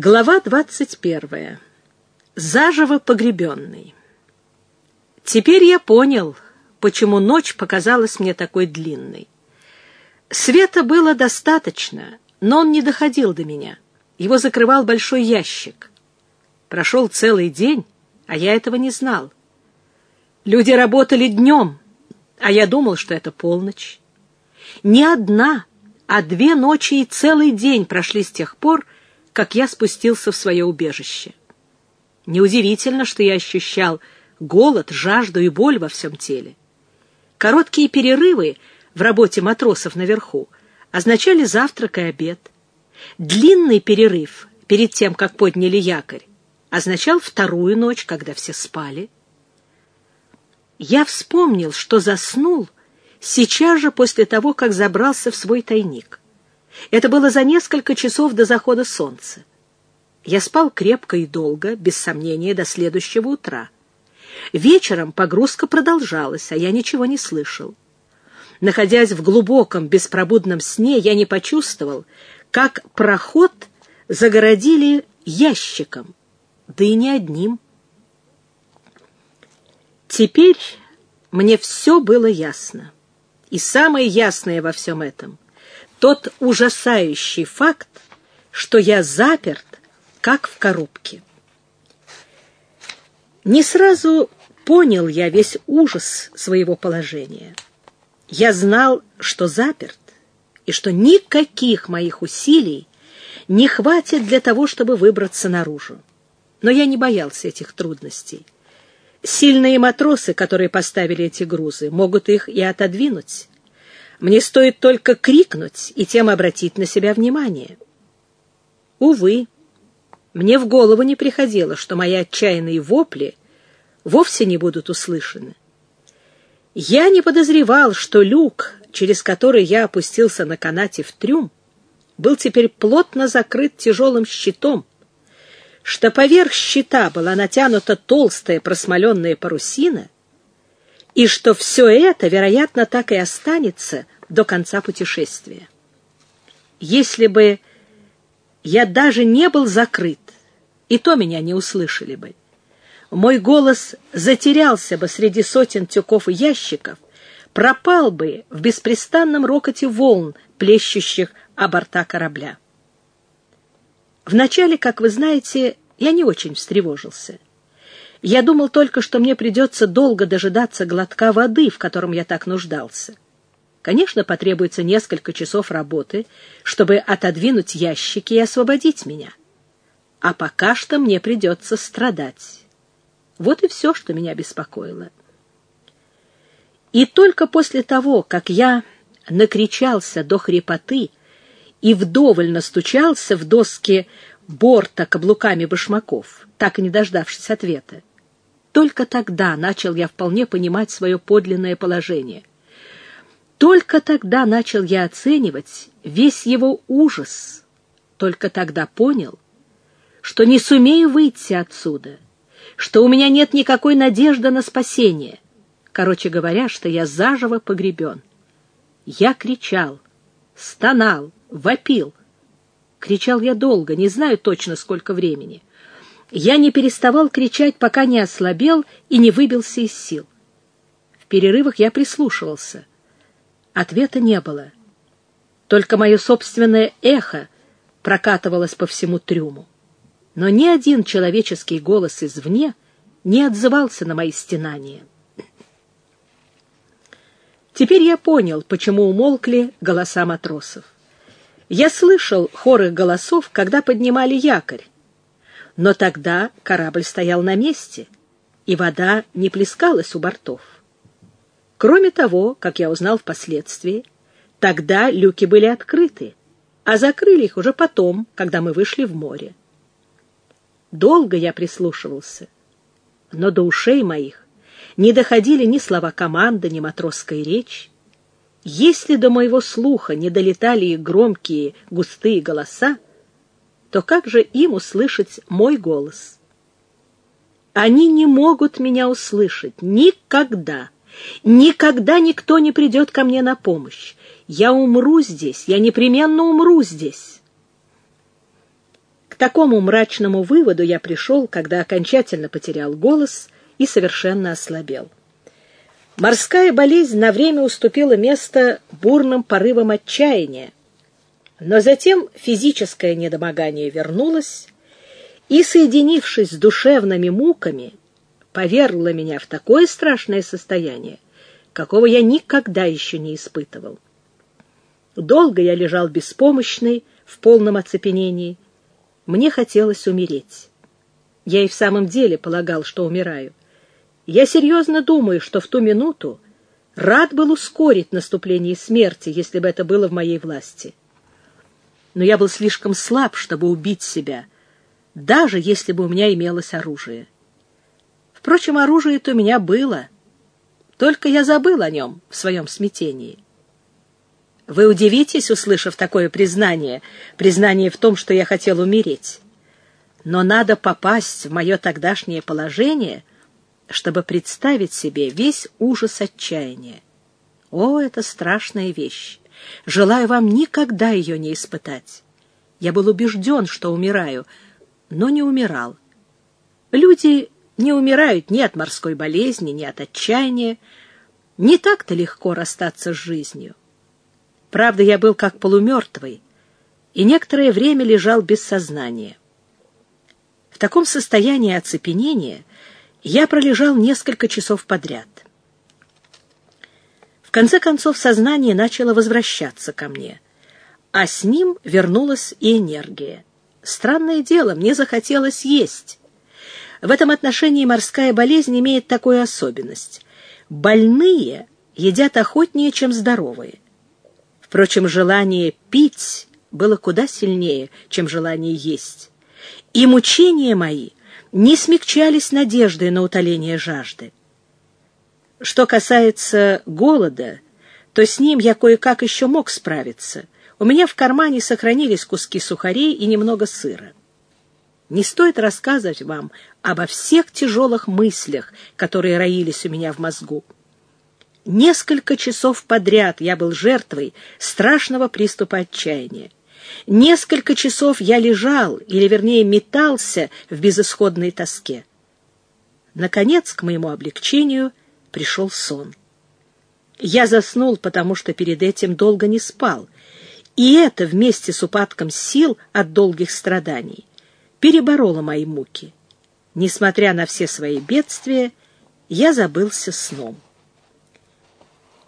Глава 21. Заживо погребенный. Теперь я понял, почему ночь показалась мне такой длинной. Света было достаточно, но он не доходил до меня. Его закрывал большой ящик. Прошел целый день, а я этого не знал. Люди работали днем, а я думал, что это полночь. Не одна, а две ночи и целый день прошли с тех пор, как я спустился в свое убежище. Неудивительно, что я ощущал голод, жажду и боль во всем теле. Короткие перерывы в работе матросов наверху означали завтрак и обед. Длинный перерыв перед тем, как подняли якорь, означал вторую ночь, когда все спали. Я вспомнил, что заснул сейчас же после того, как забрался в свой тайник. Это было за несколько часов до захода солнца. Я спал крепко и долго, без сомнения, до следующего утра. Вечером погрузка продолжалась, а я ничего не слышал. Находясь в глубоком беспробудном сне, я не почувствовал, как проход загородили ящиком, да и не одним. Теперь мне все было ясно. И самое ясное во всем этом — тот ужасающий факт, что я заперт, как в коробке. Не сразу понял я весь ужас своего положения. Я знал, что заперт, и что никаких моих усилий не хватит для того, чтобы выбраться наружу. Но я не боялся этих трудностей. Сильные матросы, которые поставили эти грузы, могут их и отодвинуть. Мне стоит только крикнуть и тем обратить на себя внимание. Увы, мне в голову не приходило, что мои отчаянные вопли вовсе не будут услышаны. Я не подозревал, что люк, через который я опустился на канате в трюм, был теперь плотно закрыт тяжелым щитом, что поверх щита была натянута толстая просмоленная парусина — и что все это, вероятно, так и останется до конца путешествия. Если бы я даже не был закрыт, и то меня не услышали бы. Мой голос затерялся бы среди сотен тюков и ящиков, пропал бы в беспрестанном рокоте волн, плещущих о борта корабля. Вначале, как вы знаете, я не очень встревожился. Я думал только, что мне придется долго дожидаться глотка воды, в котором я так нуждался. Конечно, потребуется несколько часов работы, чтобы отодвинуть ящики и освободить меня. А пока что мне придется страдать. Вот и все, что меня беспокоило. И только после того, как я накричался до хрипоты и вдоволь настучался в доски борта каблуками башмаков, так и не дождавшись ответа, только тогда начал я вполне понимать свое подлинное положение. Только тогда начал я оценивать весь его ужас. Только тогда понял, что не сумею выйти отсюда, что у меня нет никакой надежды на спасение. Короче говоря, что я заживо погребен. Я кричал, стонал, вопил. Кричал я долго, не знаю точно сколько времени. Я не переставал кричать, пока не ослабел и не выбился из сил. В перерывах я прислушивался. Ответа не было. Только мое собственное эхо прокатывалось по всему трюму. Но ни один человеческий голос извне не отзывался на мои стенания. Теперь я понял, почему умолкли голоса матросов. Я слышал хор их голосов, когда поднимали якорь, но тогда корабль стоял на месте, и вода не плескалась у бортов. Кроме того, как я узнал впоследствии, тогда люки были открыты, а закрыли их уже потом, когда мы вышли в море. Долго я прислушивался, но до ушей моих не доходили ни слова команды, ни матросская речь. Если до моего слуха не долетали их громкие, густые голоса, то как же им услышать мой голос? Они не могут меня услышать никогда. Никогда никто не придет ко мне на помощь. Я умру здесь, я непременно умру здесь. К такому мрачному выводу я пришел, когда окончательно потерял голос и совершенно ослабел. Морская болезнь на время уступила место бурным порывам отчаяния, но затем физическое недомогание вернулось и, соединившись с душевными муками, повергло меня в такое страшное состояние, какого я никогда еще не испытывал. Долго я лежал беспомощный, в полном оцепенении. Мне хотелось умереть. Я и в самом деле полагал, что умираю. Я серьезно думаю, что в ту минуту рад был ускорить наступление смерти, если бы это было в моей власти. Но я был слишком слаб, чтобы убить себя, даже если бы у меня имелось оружие. Впрочем, оружие-то у меня было, только я забыл о нем в своем смятении. Вы удивитесь, услышав такое признание, признание в том, что я хотел умереть. Но надо попасть в мое тогдашнее положение, чтобы представить себе весь ужас отчаяния. О, это страшная вещь! Желаю вам никогда ее не испытать. Я был убежден, что умираю, но не умирал. Люди не умирают ни от морской болезни, ни от отчаяния. Не так-то легко расстаться с жизнью. Правда, я был как полумертвый и некоторое время лежал без сознания. В таком состоянии оцепенения я пролежал несколько часов подряд. В конце концов сознание начало возвращаться ко мне, а с ним вернулась и энергия. Странное дело, мне захотелось есть. В этом отношении морская болезнь имеет такую особенность. Больные едят охотнее, чем здоровые. Впрочем, желание пить было куда сильнее, чем желание есть. И мучения мои не смягчались надеждой на утоление жажды. Что касается голода, то с ним я кое-как еще мог справиться. У меня в кармане сохранились куски сухарей и немного сыра. Не стоит рассказывать вам обо всех тяжелых мыслях, которые роились у меня в мозгу. Несколько часов подряд я был жертвой страшного приступа отчаяния. Несколько часов я лежал, или вернее метался в безысходной тоске. Наконец, к моему облегчению, пришел сон. Я заснул, потому что перед этим долго не спал, и это вместе с упадком сил от долгих страданий перебороло мои муки. Несмотря на все свои бедствия, я забылся сном.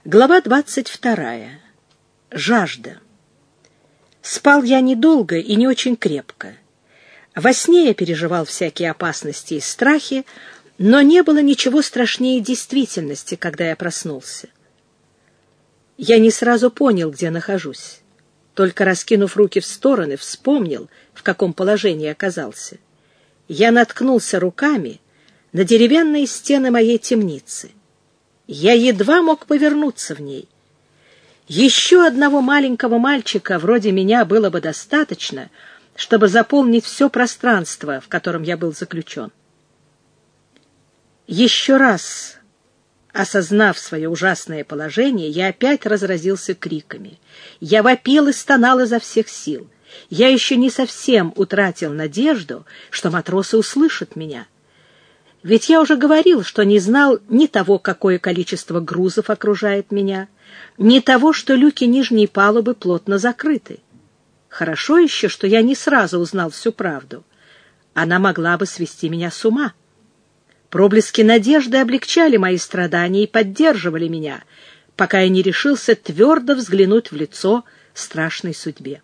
Глава двадцать вторая. Жажда. Спал я недолго и не очень крепко. Во сне я переживал всякие опасности и страхи, но не было ничего страшнее действительности, когда я проснулся. Я не сразу понял, где нахожусь. Только раскинув руки в стороны, вспомнил, в каком положении оказался. Я наткнулся руками на деревянные стены моей темницы. Я едва мог повернуться в ней. Еще одного маленького мальчика вроде меня было бы достаточно, чтобы заполнить все пространство, в котором я был заключен. Еще раз осознав свое ужасное положение, я опять разразился криками. Я вопил и стонал изо всех сил. Я еще не совсем утратил надежду, что матросы услышат меня — ведь я уже говорил, что не знал ни того, какое количество грузов окружает меня, ни того, что люки нижней палубы плотно закрыты. Хорошо еще, что я не сразу узнал всю правду. Она могла бы свести меня с ума. Проблески надежды облегчали мои страдания и поддерживали меня, пока я не решился твердо взглянуть в лицо страшной судьбе.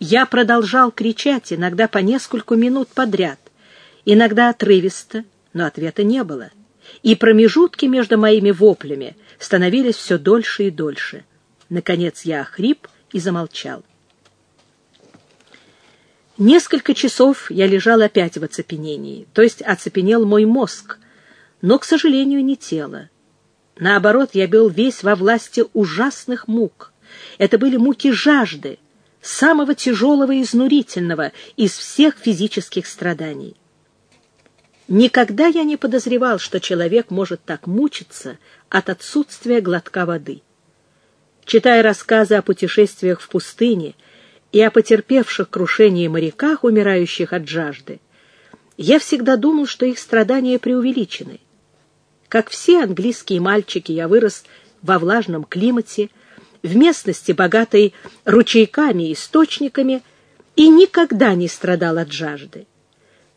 Я продолжал кричать, иногда по нескольку минут подряд, иногда отрывисто, но ответа не было, и промежутки между моими воплями становились все дольше и дольше. Наконец я охрип и замолчал. Несколько часов я лежал опять в оцепенении, то есть оцепенел мой мозг, но, к сожалению, не тело. Наоборот, я был весь во власти ужасных мук. Это были муки жажды, самого тяжелого и изнурительного из всех физических страданий. Никогда я не подозревал, что человек может так мучиться от отсутствия глотка воды. Читая рассказы о путешествиях в пустыне, и о потерпевших крушение моряках, умирающих от жажды, я всегда думал, что их страдания преувеличены. Как все английские мальчики, я вырос во влажном климате, в местности, богатой ручейками и источниками, и никогда не страдал от жажды.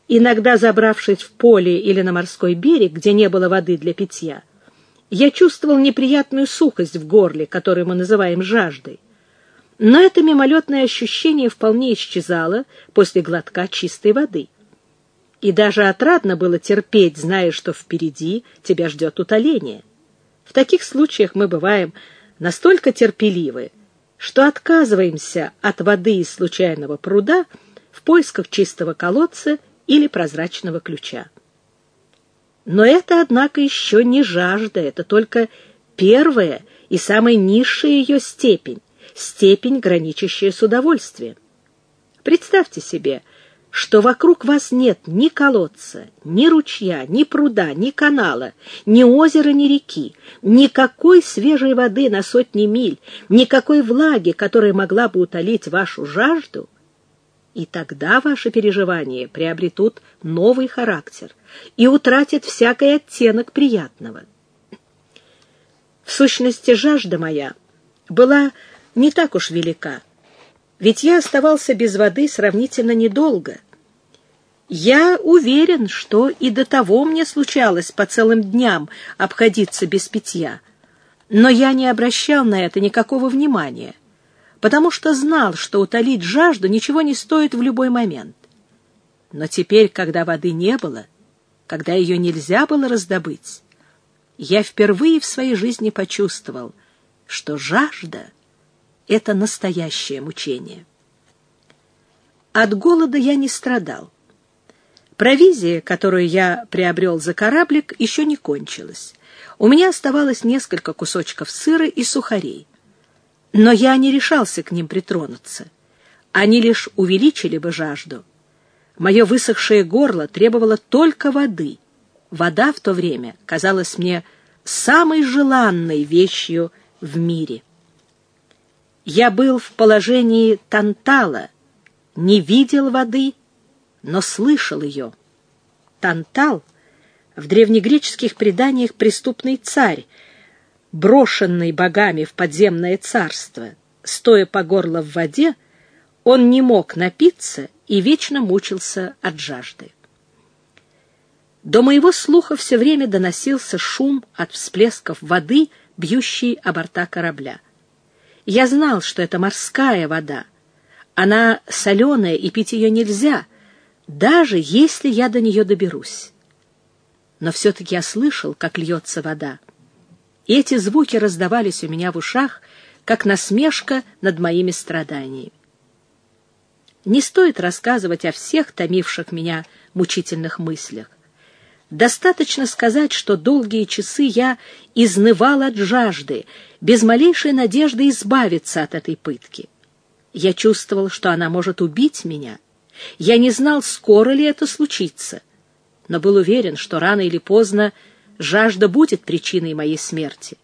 Иногда, забравшись в поле или на морской берег, где не было воды для питья, я чувствовал неприятную сухость в горле, которую мы называем жаждой. Но это мимолетное ощущение вполне исчезало после глотка чистой воды. И даже отрадно было терпеть, зная, что впереди тебя ждет утоление. В таких случаях мы бываем настолько терпеливы, что отказываемся от воды из случайного пруда в поисках чистого колодца или прозрачного ключа. Но это, однако, еще не жажда, это только первая и самая низшая ее степень, степень, граничащая с удовольствием. Представьте себе, что вокруг вас нет ни колодца, ни ручья, ни пруда, ни канала, ни озера, ни реки, никакой свежей воды на сотни миль, никакой влаги, которая могла бы утолить вашу жажду, и тогда ваши переживания приобретут новый характер и утратят всякий оттенок приятного. В сущности, жажда моя была не так уж велика, ведь я оставался без воды сравнительно недолго. Я уверен, что и до того мне случалось по целым дням обходиться без питья, но я не обращал на это никакого внимания, потому что знал, что утолить жажду ничего не стоит в любой момент. Но теперь, когда воды не было, когда ее нельзя было раздобыть, я впервые в своей жизни почувствовал, что жажда — это настоящее мучение. От голода я не страдал. Провизия, которую я приобрел за кораблик, еще не кончилась. У меня оставалось несколько кусочков сыра и сухарей. Но я не решался к ним притронуться. Они лишь увеличили бы жажду. Мое высохшее горло требовало только воды. Вода в то время казалась мне самой желанной вещью в мире. Я был в положении Тантала, не видел воды, но слышал ее. Тантал в древнегреческих преданиях преступный царь, брошенный богами в подземное царство. Стоя по горло в воде, он не мог напиться и вечно мучился от жажды. До моего слуха все время доносился шум от всплесков воды, бьющей о борта корабля. Я знал, что это морская вода. Она соленая, и пить ее нельзя, даже если я до нее доберусь. Но все-таки я слышал, как льется вода. И эти звуки раздавались у меня в ушах, как насмешка над моими страданиями. Не стоит рассказывать о всех томивших меня мучительных мыслях. Достаточно сказать, что долгие часы я изнывал от жажды, без малейшей надежды избавиться от этой пытки. Я чувствовал, что она может убить меня. Я не знал, скоро ли это случится, но был уверен, что рано или поздно жажда будет причиной моей смерти.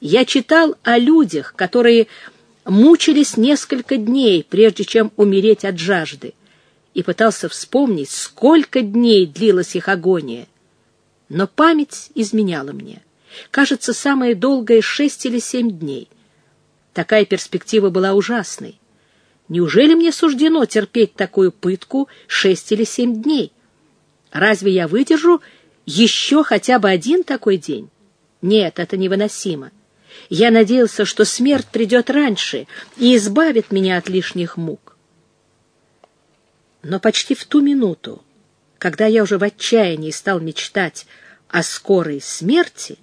Я читал о людях, которые мучились несколько дней, прежде чем умереть от жажды и пытался вспомнить, сколько дней длилась их агония. Но память изменяла мне. Кажется, самое долгое — шесть или семь дней. Такая перспектива была ужасной. Неужели мне суждено терпеть такую пытку шесть или семь дней? Разве я выдержу еще хотя бы один такой день? Нет, это невыносимо. Я надеялся, что смерть придет раньше и избавит меня от лишних мук. Но почти в ту минуту, когда я уже в отчаянии стал мечтать о скорой смерти,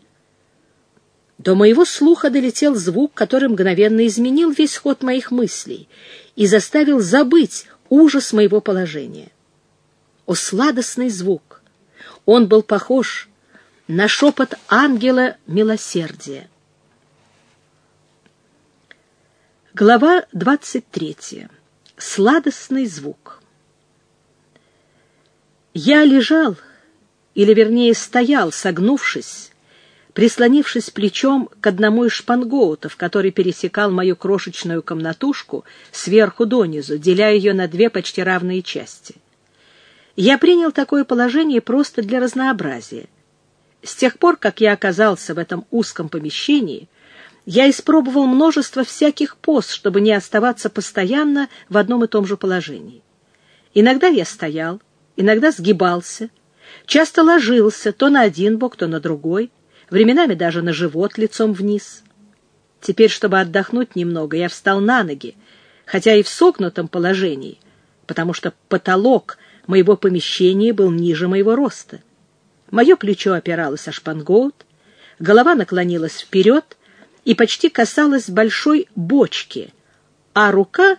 до моего слуха долетел звук, который мгновенно изменил весь ход моих мыслей и заставил забыть ужас моего положения. О, сладостный звук! Он был похож на шепот ангела милосердия. Глава двадцать третья. Сладостный звук. Я лежал, или вернее стоял, согнувшись, прислонившись плечом к одному из шпангоутов, который пересекал мою крошечную комнатушку сверху донизу, деля ее на две почти равные части. Я принял такое положение просто для разнообразия. С тех пор, как я оказался в этом узком помещении, я испробовал множество всяких поз, чтобы не оставаться постоянно в одном и том же положении. Иногда я стоял, иногда сгибался, часто ложился то на один бок, то на другой, временами даже на живот лицом вниз. Теперь, чтобы отдохнуть немного, я встал на ноги, хотя и в согнутом положении, потому что потолок моего помещения был ниже моего роста. Мое плечо опиралось о шпангоут, голова наклонилась вперед и почти касалась большой бочки, а рука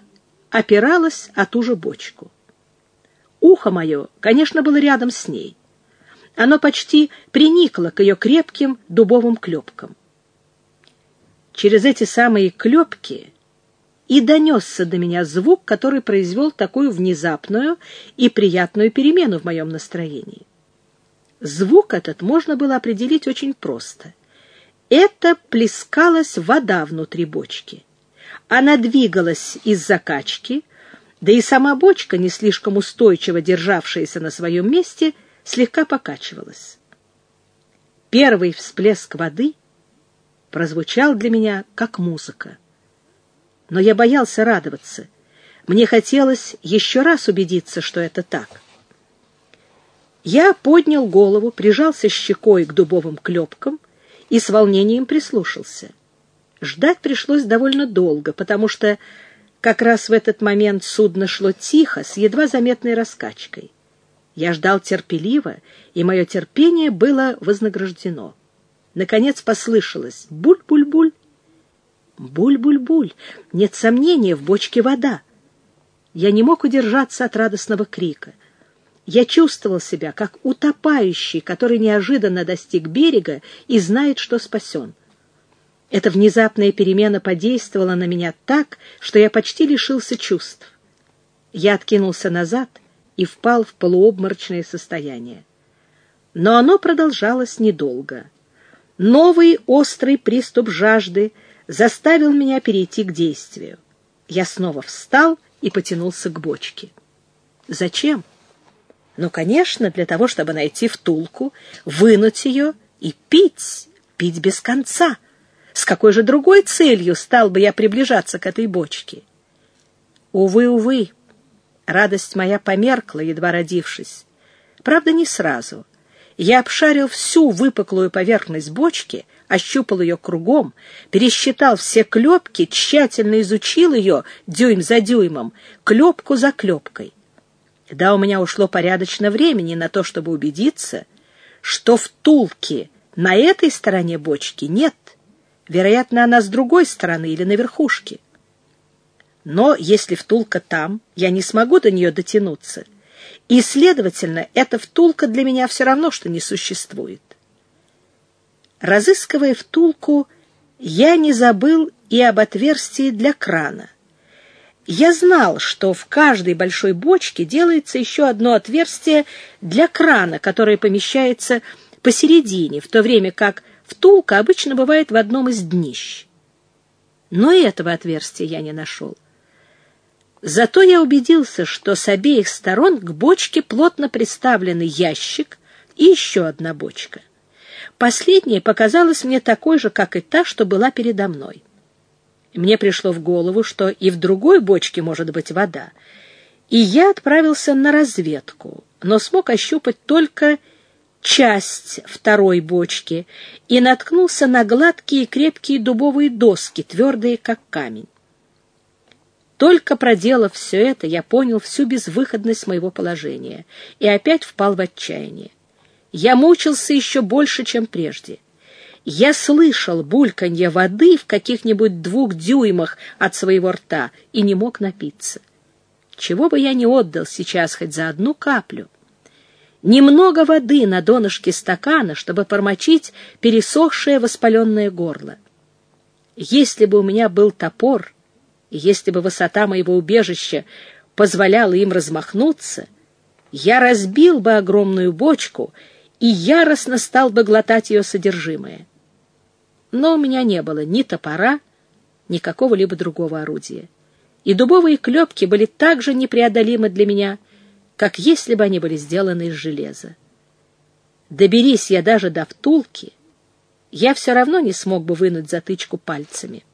опиралась о ту же бочку. Ухо мое, конечно, было рядом с ней. Оно почти приникло к ее крепким дубовым клепкам. Через эти самые клепки и донесся до меня звук, который произвел такую внезапную и приятную перемену в моем настроении. Звук этот можно было определить очень просто. Это плескалась вода внутри бочки. Она двигалась из закачки, да и сама бочка, не слишком устойчиво державшаяся на своем месте, слегка покачивалась. Первый всплеск воды прозвучал для меня как музыка. Но я боялся радоваться. Мне хотелось еще раз убедиться, что это так. Я поднял голову, прижался щекой к дубовым клепкам и с волнением прислушался. Ждать пришлось довольно долго, потому что как раз в этот момент судно шло тихо, с едва заметной раскачкой. Я ждал терпеливо, и мое терпение было вознаграждено. Наконец послышалось «буль-буль-буль». «Буль-буль-буль». Нет сомнения, в бочке вода. Я не мог удержаться от радостного крика. Я чувствовал себя, как утопающий, который неожиданно достиг берега и знает, что спасен. Эта внезапная перемена подействовала на меня так, что я почти лишился чувств. Я откинулся назад и впал в полуобморочное состояние. Но оно продолжалось недолго. Новый острый приступ жажды заставил меня перейти к действию. Я снова встал и потянулся к бочке. Зачем? Ну, конечно, для того, чтобы найти втулку, вынуть ее и пить, пить без конца — с какой же другой целью стал бы я приближаться к этой бочке? Увы, увы, радость моя померкла, едва родившись. Правда, не сразу. Я обшарил всю выпуклую поверхность бочки, ощупал ее кругом, пересчитал все клепки, тщательно изучил ее дюйм за дюймом, клепку за клепкой. Да, у меня ушло порядочно времени на то, чтобы убедиться, что втулки на этой стороне бочки нет — Вероятно, она с другой стороны или на верхушке. Но если втулка там, я не смогу до нее дотянуться. И, следовательно, эта втулка для меня все равно, что не существует. Разыскивая втулку, я не забыл и об отверстии для крана. Я знал, что в каждой большой бочке делается еще одно отверстие для крана, которое помещается посередине, в то время как Втулка обычно бывает в одном из днищ. Но и этого отверстия я не нашел. Зато я убедился, что с обеих сторон к бочке плотно приставлены ящик и еще одна бочка. Последняя показалась мне такой же, как и та, что была передо мной. Мне пришло в голову, что и в другой бочке может быть вода, и я отправился на разведку, но смог ощупать только часть второй бочки и наткнулся на гладкие крепкие дубовые доски, твердые как камень. Только проделав все это, я понял всю безвыходность моего положения и опять впал в отчаяние. Я мучился еще больше, чем прежде. Я слышал бульканье воды в каких-нибудь двух дюймах от своего рта и не мог напиться. Чего бы я не отдал сейчас хоть за одну каплю немного воды на донышке стакана, чтобы промочить пересохшее воспаленное горло. Если бы у меня был топор, если бы высота моего убежища позволяла им размахнуться, я разбил бы огромную бочку и яростно стал бы глотать ее содержимое. но у меня не было ни топора, ни какого-либо другого орудия. И дубовые клепки были так же непреодолимы для меня, как если бы они были сделаны из железа. Доберись я даже до втулки, я все равно не смог бы вынуть затычку пальцами.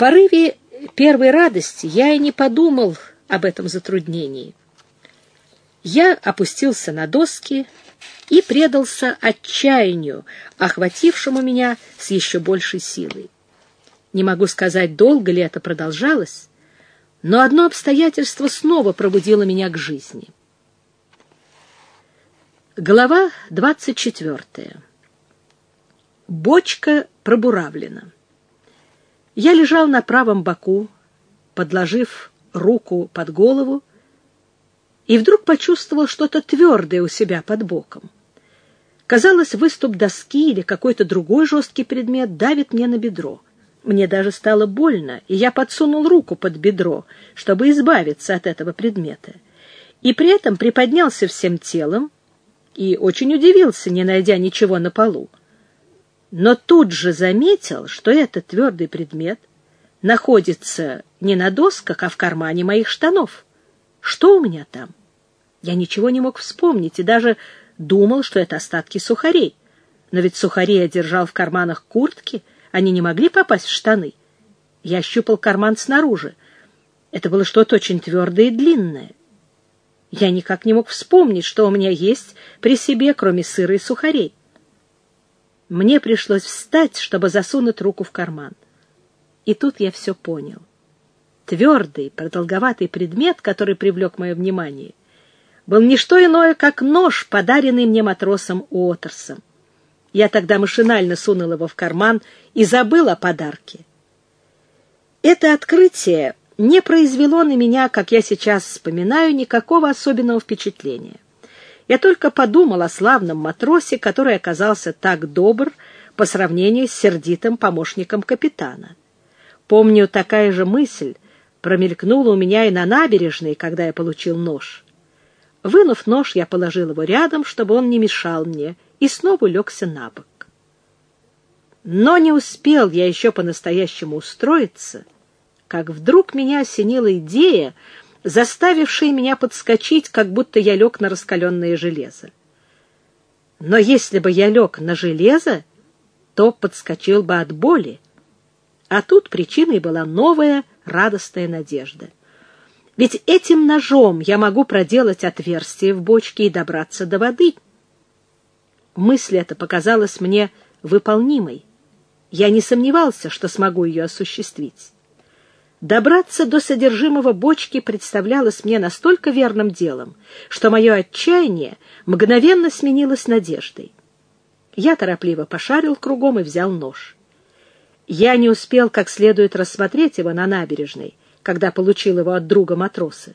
Порыве первой радости я и не подумал об этом затруднении. Я опустился на доски и предался отчаянию, охватившему меня с еще большей силой. Не могу сказать, долго ли это продолжалось, но одно обстоятельство снова пробудило меня к жизни. Глава двадцать четвертая. Бочка пробуравлена. Я лежал на правом боку, подложив руку под голову, и вдруг почувствовал что-то твердое у себя под боком. Казалось, выступ доски или какой-то другой жесткий предмет давит мне на бедро. Мне даже стало больно, и я подсунул руку под бедро, чтобы избавиться от этого предмета. И при этом приподнялся всем телом и очень удивился, не найдя ничего на полу но тут же заметил, что этот твердый предмет находится не на досках, а в кармане моих штанов. Что у меня там? Я ничего не мог вспомнить и даже думал, что это остатки сухарей. Но ведь сухари я держал в карманах куртки, они не могли попасть в штаны. Я ощупал карман снаружи. Это было что-то очень твердое и длинное. Я никак не мог вспомнить, что у меня есть при себе, кроме сыра и сухарей. Мне пришлось встать, чтобы засунуть руку в карман. И тут я все понял. Твердый, продолговатый предмет, который привлек мое внимание, был не что иное, как нож, подаренный мне матросом Уотерсом. Я тогда машинально сунул его в карман и забыл о подарке. Это открытие не произвело на меня, как я сейчас вспоминаю, никакого особенного впечатления. Я только подумал о славном матросе, который оказался так добр по сравнению с сердитым помощником капитана. Помню, такая же мысль промелькнула у меня и на набережной, когда я получил нож. Вынув нож, я положил его рядом, чтобы он не мешал мне, и снова легся на бок. Но не успел я еще по-настоящему устроиться, как вдруг меня осенила идея, заставившие меня подскочить, как будто я лег на раскаленное железо. Но если бы я лег на железо, то подскочил бы от боли. А тут причиной была новая радостная надежда. Ведь этим ножом я могу проделать отверстие в бочке и добраться до воды. Мысль эта показалась мне выполнимой. Я не сомневался, что смогу ее осуществить. Добраться до содержимого бочки представлялось мне настолько верным делом, что мое отчаяние мгновенно сменилось надеждой. Я торопливо пошарил кругом и взял нож. Я не успел как следует рассмотреть его на набережной, когда получил его от друга матроса.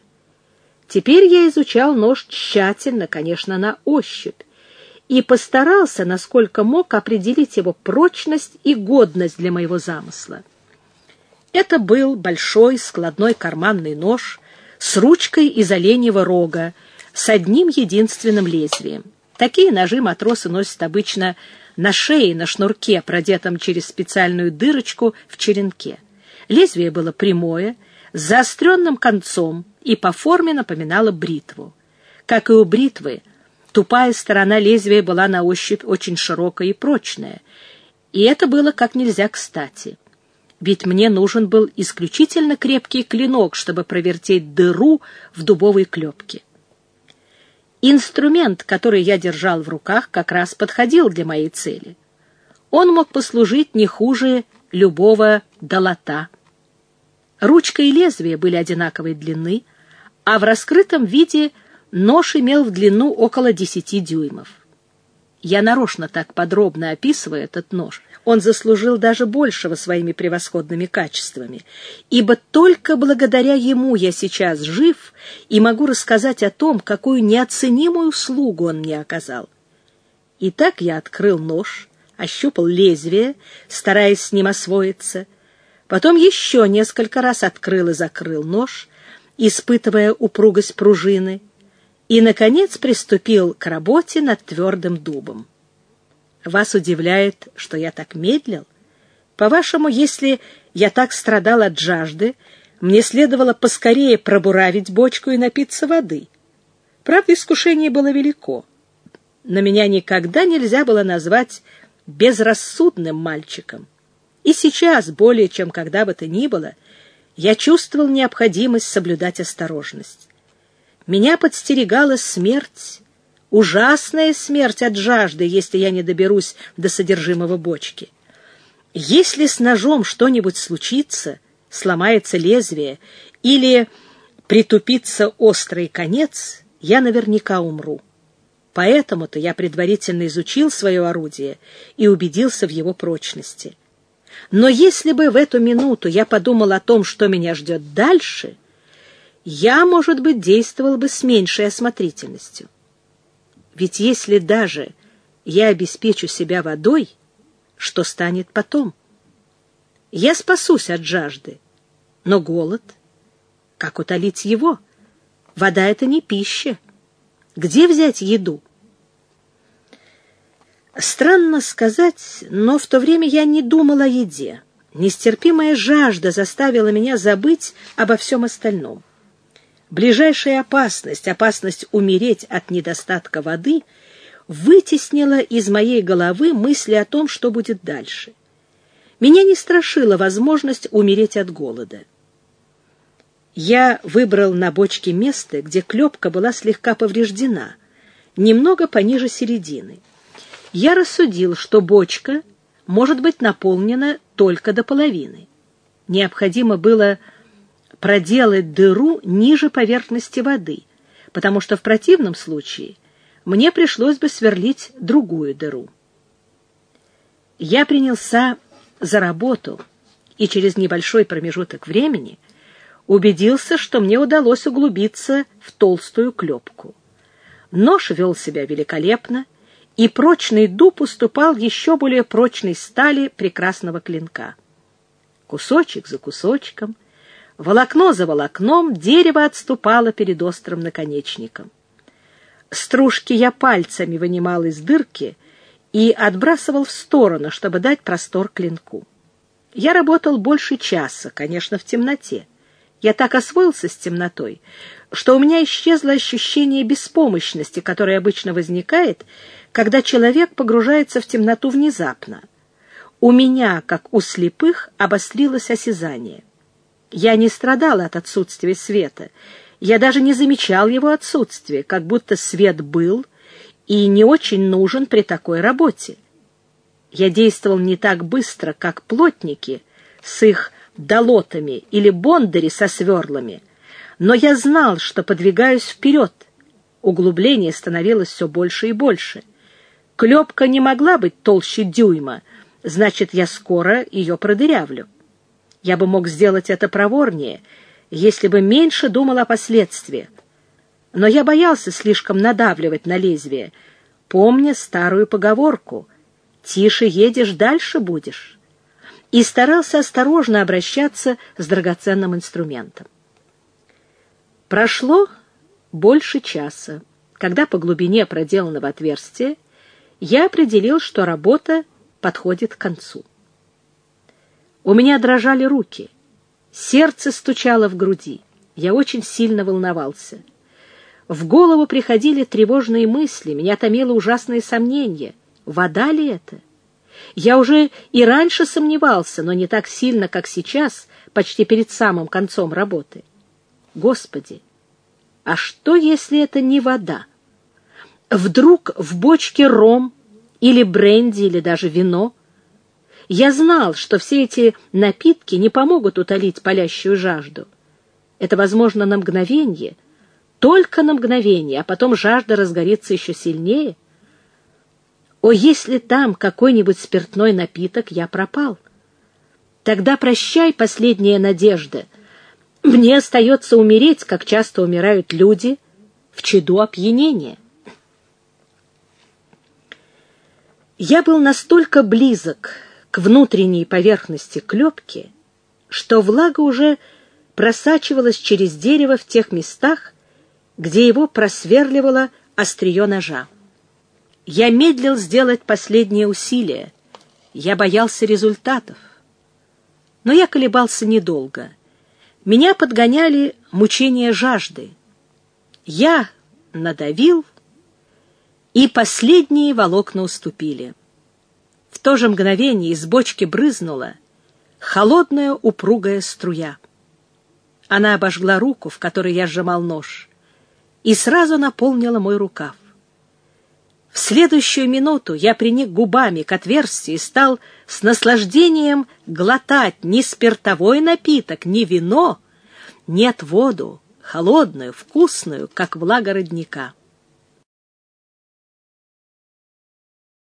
Теперь я изучал нож тщательно, конечно, на ощупь, и постарался, насколько мог, определить его прочность и годность для моего замысла. Это был большой складной карманный нож с ручкой из оленьего рога, с одним единственным лезвием. Такие ножи матросы носят обычно на шее, на шнурке, продетом через специальную дырочку в черенке. Лезвие было прямое, с заостренным концом и по форме напоминало бритву. Как и у бритвы, тупая сторона лезвия была на ощупь очень широкая и прочная, и это было как нельзя кстати ведь мне нужен был исключительно крепкий клинок, чтобы провертеть дыру в дубовой клепке. Инструмент, который я держал в руках, как раз подходил для моей цели. Он мог послужить не хуже любого долота. Ручка и лезвие были одинаковой длины, а в раскрытом виде нож имел в длину около десяти дюймов. Я нарочно так подробно описываю этот нож, он заслужил даже большего своими превосходными качествами, ибо только благодаря ему я сейчас жив и могу рассказать о том, какую неоценимую услугу он мне оказал. Итак, я открыл нож, ощупал лезвие, стараясь с ним освоиться, потом еще несколько раз открыл и закрыл нож, испытывая упругость пружины, и, наконец, приступил к работе над твердым дубом. Вас удивляет, что я так медлил? По-вашему, если я так страдал от жажды, мне следовало поскорее пробуравить бочку и напиться воды. Правда, искушение было велико, но меня никогда нельзя было назвать безрассудным мальчиком. И сейчас, более чем когда бы то ни было, я чувствовал необходимость соблюдать осторожность. Меня подстерегала смерть, ужасная смерть от жажды, если я не доберусь до содержимого бочки. Если с ножом что-нибудь случится, сломается лезвие или притупится острый конец, я наверняка умру. Поэтому-то я предварительно изучил свое орудие и убедился в его прочности. Но если бы в эту минуту я подумал о том, что меня ждет дальше, я, может быть, действовал бы с меньшей осмотрительностью. Ведь если даже я обеспечу себя водой, что станет потом? Я спасусь от жажды, но голод, как утолить его? Вода — это не пища. Где взять еду? Странно сказать, но в то время я не думал о еде. Нестерпимая жажда заставила меня забыть обо всем остальном. Ближайшая опасность, опасность умереть от недостатка воды, вытеснила из моей головы мысли о том, что будет дальше. Меня не страшила возможность умереть от голода. Я выбрал на бочке место, где клепка была слегка повреждена, немного пониже середины я рассудил, что бочка может быть наполнена только до половины. Необходимо было проделать дыру ниже поверхности воды, потому что в противном случае мне пришлось бы сверлить другую дыру. Я принялся за работу и через небольшой промежуток времени убедился, что мне удалось углубиться в толстую клепку. Нож вел себя великолепно, и прочный дуб уступал еще более прочной стали прекрасного клинка. Кусочек за кусочком, волокно за волокном дерево отступало перед острым наконечником. Стружки я пальцами вынимал из дырки и отбрасывал в сторону, чтобы дать простор клинку. Я работал больше часа, конечно, в темноте. Я так освоился с темнотой, что у меня исчезло ощущение беспомощности, которое обычно возникает, когда человек погружается в темноту внезапно. У меня, как у слепых, обострилось осязание. Я не страдал от отсутствия света. Я даже не замечал его отсутствия, как будто свет был и не очень нужен при такой работе. Я действовал не так быстро, как плотники с их долотами или бондари со сверлами, но я знал, что подвигаюсь вперед. Углубление становилось все больше и больше — Клепка не могла быть толще дюйма, значит, я скоро ее продырявлю. Я бы мог сделать это проворнее, если бы меньше думал о последствиях. Но я боялся слишком надавливать на лезвие, помня старую поговорку «Тише едешь, дальше будешь» и старался осторожно обращаться с драгоценным инструментом. Прошло больше часа, когда по глубине проделанного отверстия я определил, что работа подходит к концу. У меня дрожали руки, сердце стучало в груди, я очень сильно волновался. В голову приходили тревожные мысли, меня томило ужасные сомнения. Вода ли это? Я уже и раньше сомневался, но не так сильно, как сейчас, почти перед самым концом работы. Господи, а что, если это не вода? Вдруг в бочке ром или бренди, или даже вино? Я знал, что все эти напитки не помогут утолить палящую жажду. Это возможно на мгновение, только на мгновение, а потом жажда разгорится еще сильнее. О, если там какой-нибудь спиртной напиток, я пропал. Тогда прощай, последняя надежда. Мне остается умереть, как часто умирают люди, в чаду опьянения. Я был настолько близок к внутренней поверхности клепки, что влага уже просачивалась через дерево в тех местах, где его просверливало острие ножа. Я медлил сделать последнее усилие. Я боялся результатов. Но я колебался недолго. Меня подгоняли мучения жажды. Я надавил, и последние волокна уступили. То же мгновение из бочки брызнула холодная упругая струя. Она обожгла руку, в которой я сжимал нож, и сразу наполнила мой рукав. В следующую минуту я приник губами к отверстию и стал с наслаждением глотать не спиртовой напиток, не вино, нет воду, холодную, вкусную, как влага родника.